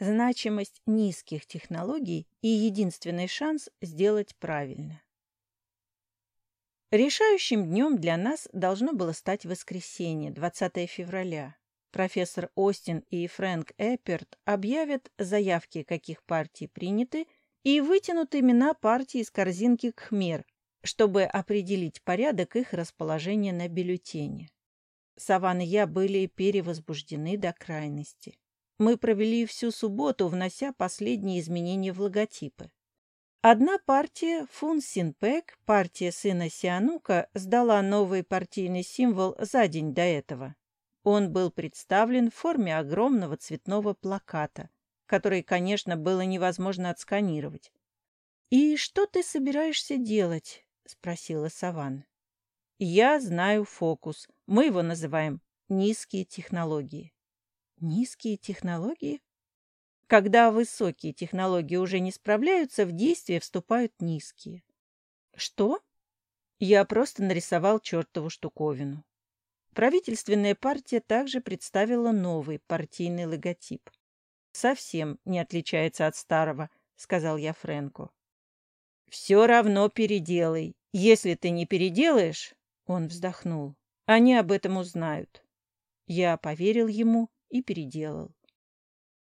Значимость низких технологий и единственный шанс сделать правильно. Решающим днем для нас должно было стать воскресенье, 20 февраля. Профессор Остин и Фрэнк Эпперт объявят заявки, каких партий приняты, и вытянут имена партий из корзинки КХМЕР, чтобы определить порядок их расположения на бюллетене. Саван и я были перевозбуждены до крайности. Мы провели всю субботу, внося последние изменения в логотипы. Одна партия, Фун Синпек, партия сына Сианука, сдала новый партийный символ за день до этого. Он был представлен в форме огромного цветного плаката, который, конечно, было невозможно отсканировать. «И что ты собираешься делать?» — спросила Саван. «Я знаю фокус. Мы его называем низкие технологии». Низкие технологии? Когда высокие технологии уже не справляются, в действие вступают низкие. Что? Я просто нарисовал чертову штуковину. Правительственная партия также представила новый партийный логотип. «Совсем не отличается от старого», — сказал я Фрэнку. «Все равно переделай. Если ты не переделаешь...» — он вздохнул. «Они об этом узнают». Я поверил ему и переделал.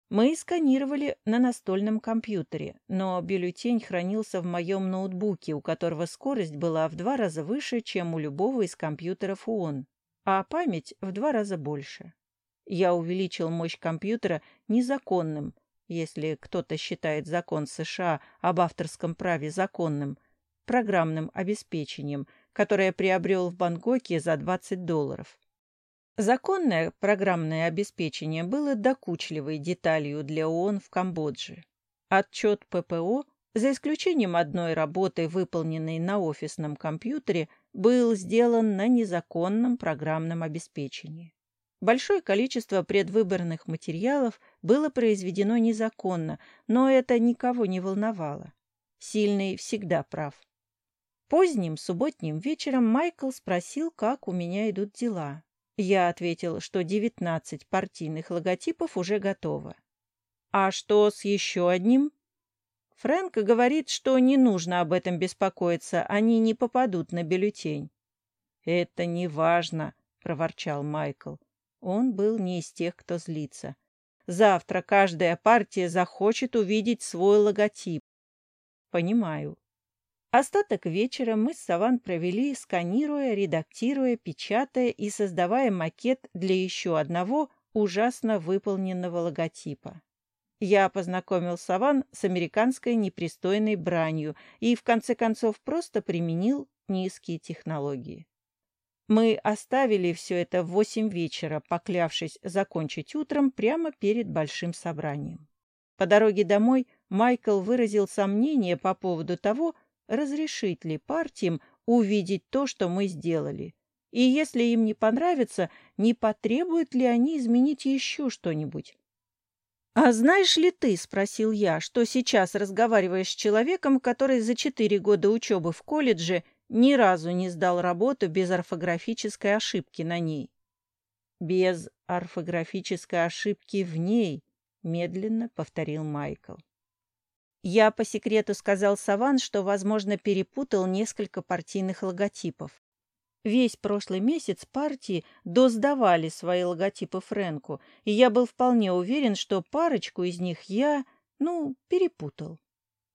Мы сканировали на настольном компьютере, но бюллетень хранился в моем ноутбуке, у которого скорость была в два раза выше, чем у любого из компьютеров ООН, а память в два раза больше. Я увеличил мощь компьютера незаконным, если кто-то считает закон США об авторском праве законным, программным обеспечением, которое приобрел в Бангкоке за 20 долларов. Законное программное обеспечение было докучливой деталью для ООН в Камбодже. Отчет ППО, за исключением одной работы, выполненной на офисном компьютере, был сделан на незаконном программном обеспечении. Большое количество предвыборных материалов было произведено незаконно, но это никого не волновало. Сильный всегда прав. Поздним субботним вечером Майкл спросил, как у меня идут дела. Я ответил, что 19 партийных логотипов уже готово. А что с еще одним? Фрэнк говорит, что не нужно об этом беспокоиться, они не попадут на бюллетень. Это не важно, проворчал Майкл. Он был не из тех, кто злится. Завтра каждая партия захочет увидеть свой логотип. Понимаю. Остаток вечера мы с Саван провели, сканируя, редактируя, печатая и создавая макет для еще одного ужасно выполненного логотипа. Я познакомил Саван с американской непристойной бранью и, в конце концов, просто применил низкие технологии. Мы оставили все это в восемь вечера, поклявшись закончить утром прямо перед большим собранием. По дороге домой Майкл выразил сомнение по поводу того, разрешить ли партиям увидеть то, что мы сделали. И если им не понравится, не потребуют ли они изменить еще что-нибудь. «А знаешь ли ты, — спросил я, — что сейчас разговариваешь с человеком, который за четыре года учебы в колледже ни разу не сдал работу без орфографической ошибки на ней?» «Без орфографической ошибки в ней», — медленно повторил Майкл. Я по секрету сказал Саван, что, возможно, перепутал несколько партийных логотипов. Весь прошлый месяц партии досдавали свои логотипы Фрэнку, и я был вполне уверен, что парочку из них я, ну, перепутал.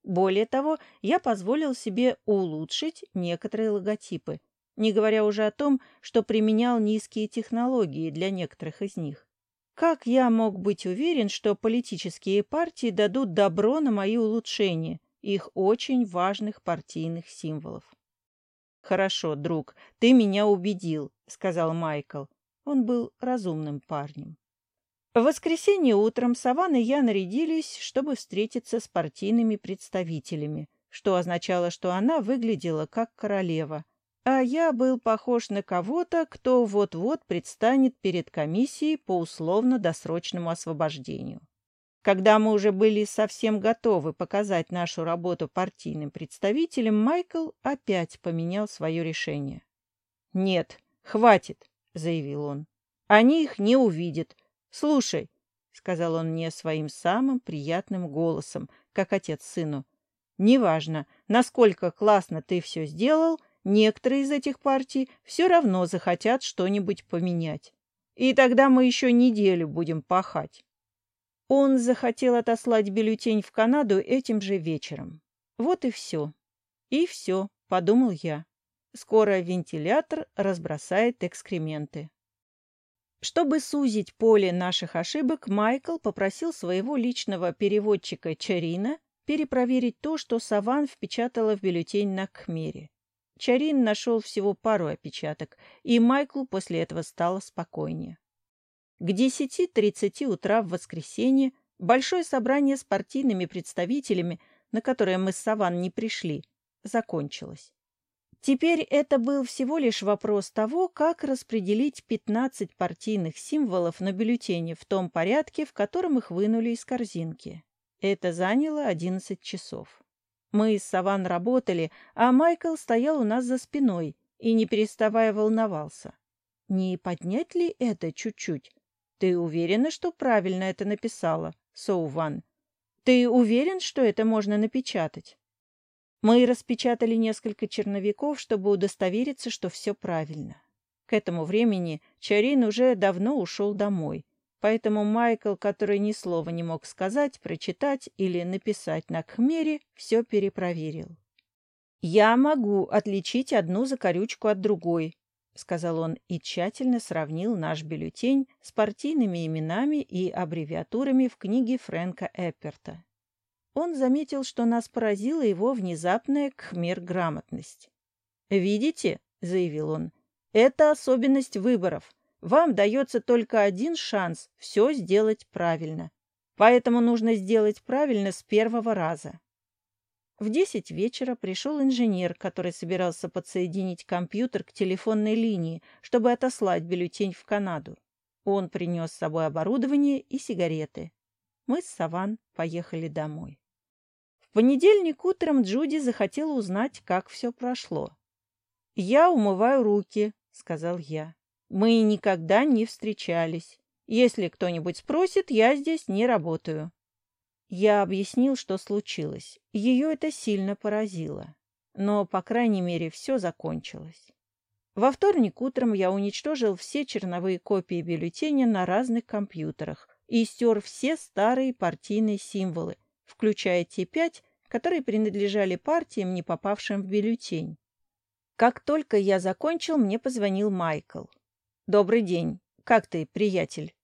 Более того, я позволил себе улучшить некоторые логотипы, не говоря уже о том, что применял низкие технологии для некоторых из них. Как я мог быть уверен, что политические партии дадут добро на мои улучшения, их очень важных партийных символов? «Хорошо, друг, ты меня убедил», — сказал Майкл. Он был разумным парнем. В воскресенье утром Саван и я нарядились, чтобы встретиться с партийными представителями, что означало, что она выглядела как королева, а я был похож на кого-то, кто вот-вот предстанет перед комиссией по условно-досрочному освобождению. Когда мы уже были совсем готовы показать нашу работу партийным представителям, Майкл опять поменял свое решение. «Нет, хватит», — заявил он. «Они их не увидят. Слушай, — сказал он мне своим самым приятным голосом, как отец сыну. «Неважно, насколько классно ты все сделал, некоторые из этих партий все равно захотят что-нибудь поменять. И тогда мы еще неделю будем пахать». Он захотел отослать бюллетень в Канаду этим же вечером. Вот и все. И все, подумал я. Скоро вентилятор разбросает экскременты. Чтобы сузить поле наших ошибок, Майкл попросил своего личного переводчика Чарина перепроверить то, что Саван впечатала в бюллетень на Кхмере. Чарин нашел всего пару опечаток, и Майклу после этого стало спокойнее. К 10.30 утра в воскресенье большое собрание с партийными представителями, на которое мы с Саван не пришли, закончилось. Теперь это был всего лишь вопрос того, как распределить 15 партийных символов на бюллетене в том порядке, в котором их вынули из корзинки. Это заняло 11 часов. Мы с Саван работали, а Майкл стоял у нас за спиной и, не переставая, волновался. Не поднять ли это чуть-чуть? Ты уверена, что правильно это написала, Соуван? Ты уверен, что это можно напечатать? Мы распечатали несколько черновиков, чтобы удостовериться, что все правильно. К этому времени Чарин уже давно ушел домой, поэтому Майкл, который ни слова не мог сказать, прочитать или написать на Кхмере, все перепроверил. «Я могу отличить одну закорючку от другой», — сказал он и тщательно сравнил наш бюллетень с партийными именами и аббревиатурами в книге Фрэнка Эпперта он заметил, что нас поразила его внезапная кхмер-грамотность. «Видите?» — заявил он. «Это особенность выборов. Вам дается только один шанс все сделать правильно. Поэтому нужно сделать правильно с первого раза». В десять вечера пришел инженер, который собирался подсоединить компьютер к телефонной линии, чтобы отослать бюллетень в Канаду. Он принес с собой оборудование и сигареты. Мы с Саван поехали домой понедельник утром Джуди захотела узнать, как все прошло. «Я умываю руки», — сказал я. «Мы никогда не встречались. Если кто-нибудь спросит, я здесь не работаю». Я объяснил, что случилось. Ее это сильно поразило. Но, по крайней мере, все закончилось. Во вторник утром я уничтожил все черновые копии бюллетеня на разных компьютерах и стер все старые партийные символы, включая те пять, которые принадлежали партиям, не попавшим в бюллетень. Как только я закончил, мне позвонил Майкл. «Добрый день. Как ты, приятель?»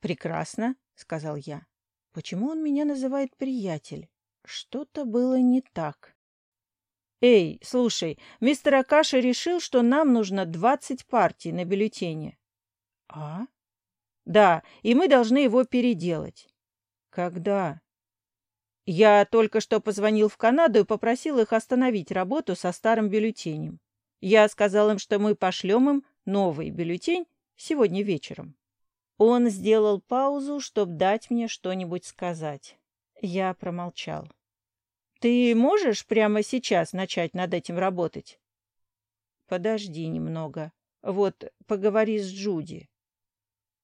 «Прекрасно», — сказал я. «Почему он меня называет приятель? Что-то было не так». «Эй, слушай, мистер Акаши решил, что нам нужно двадцать партий на бюллетене». «А?» «Да, и мы должны его переделать». «Когда?» Я только что позвонил в Канаду и попросил их остановить работу со старым бюллетенем. Я сказал им, что мы пошлем им новый бюллетень сегодня вечером. Он сделал паузу, чтобы дать мне что-нибудь сказать. Я промолчал. «Ты можешь прямо сейчас начать над этим работать?» «Подожди немного. Вот, поговори с Джуди».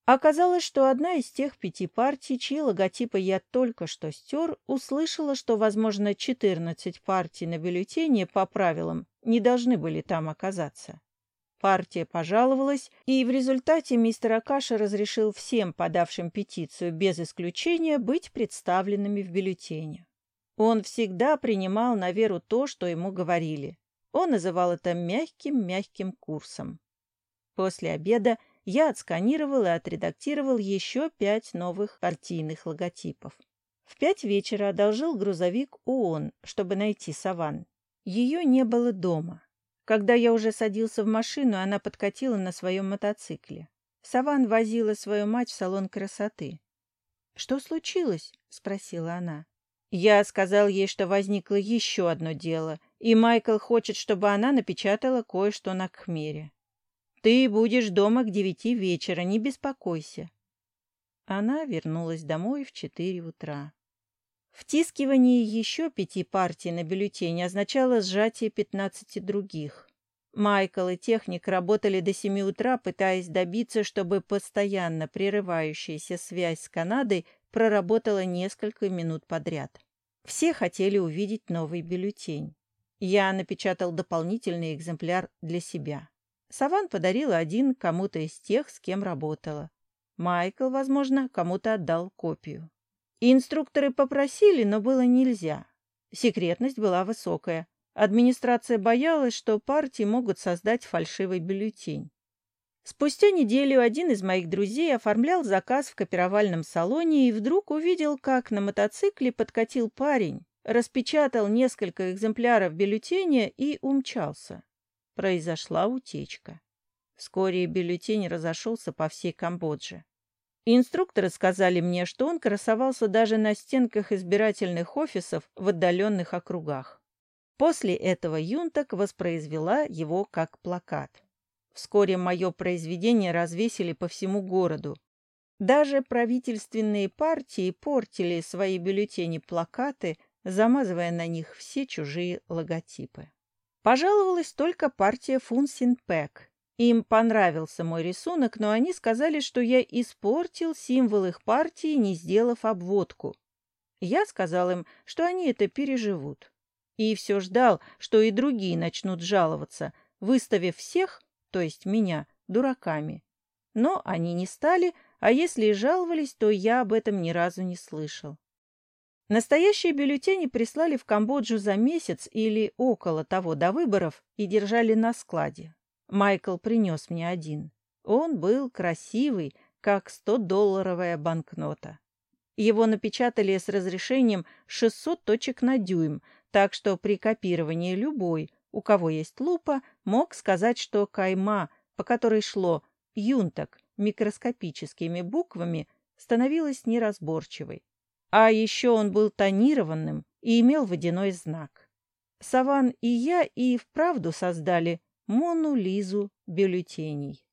Оказалось, что одна из тех пяти партий, чьи логотипы я только что стер, услышала, что, возможно, 14 партий на бюллетене по правилам не должны были там оказаться. Партия пожаловалась, и в результате мистер Акаша разрешил всем подавшим петицию без исключения быть представленными в бюллетене. Он всегда принимал на веру то, что ему говорили. Он называл это мягким-мягким курсом. После обеда я отсканировал и отредактировал еще пять новых партийных логотипов. В пять вечера одолжил грузовик ООН, чтобы найти Саван. Ее не было дома. Когда я уже садился в машину, она подкатила на своем мотоцикле. Саван возила свою мать в салон красоты. «Что случилось?» — спросила она. Я сказал ей, что возникло еще одно дело, и Майкл хочет, чтобы она напечатала кое-что на Кхмере. Ты будешь дома к девяти вечера, не беспокойся. Она вернулась домой в четыре утра. Втискивание еще пяти партий на бюллетене означало сжатие пятнадцати других. Майкл и техник работали до семи утра, пытаясь добиться, чтобы постоянно прерывающаяся связь с Канадой проработала несколько минут подряд. Все хотели увидеть новый бюллетень. Я напечатал дополнительный экземпляр для себя. Саван подарил один кому-то из тех, с кем работала. Майкл, возможно, кому-то отдал копию. Инструкторы попросили, но было нельзя. Секретность была высокая. Администрация боялась, что партии могут создать фальшивый бюллетень. Спустя неделю один из моих друзей оформлял заказ в копировальном салоне и вдруг увидел, как на мотоцикле подкатил парень, распечатал несколько экземпляров бюллетеня и умчался. Произошла утечка. Вскоре бюллетень разошелся по всей Камбодже. Инструкторы сказали мне, что он красовался даже на стенках избирательных офисов в отдаленных округах. После этого Юнтак воспроизвела его как плакат. Вскоре мое произведение развесили по всему городу. Даже правительственные партии портили свои бюллетени-плакаты, замазывая на них все чужие логотипы. Пожаловалась только партия Фун Синпек. Им понравился мой рисунок, но они сказали, что я испортил символ их партии, не сделав обводку. Я сказал им, что они это переживут. И все ждал, что и другие начнут жаловаться, выставив всех то есть меня, дураками. Но они не стали, а если и жаловались, то я об этом ни разу не слышал. Настоящие бюллетени прислали в Камбоджу за месяц или около того до выборов и держали на складе. Майкл принес мне один. Он был красивый, как 100-долларовая банкнота. Его напечатали с разрешением 600 точек на дюйм, так что при копировании любой, у кого есть лупа, мог сказать, что кайма, по которой шло «юнтак» микроскопическими буквами, становилась неразборчивой. А еще он был тонированным и имел водяной знак. Саван и я и вправду создали Мону Лизу бюллетеней.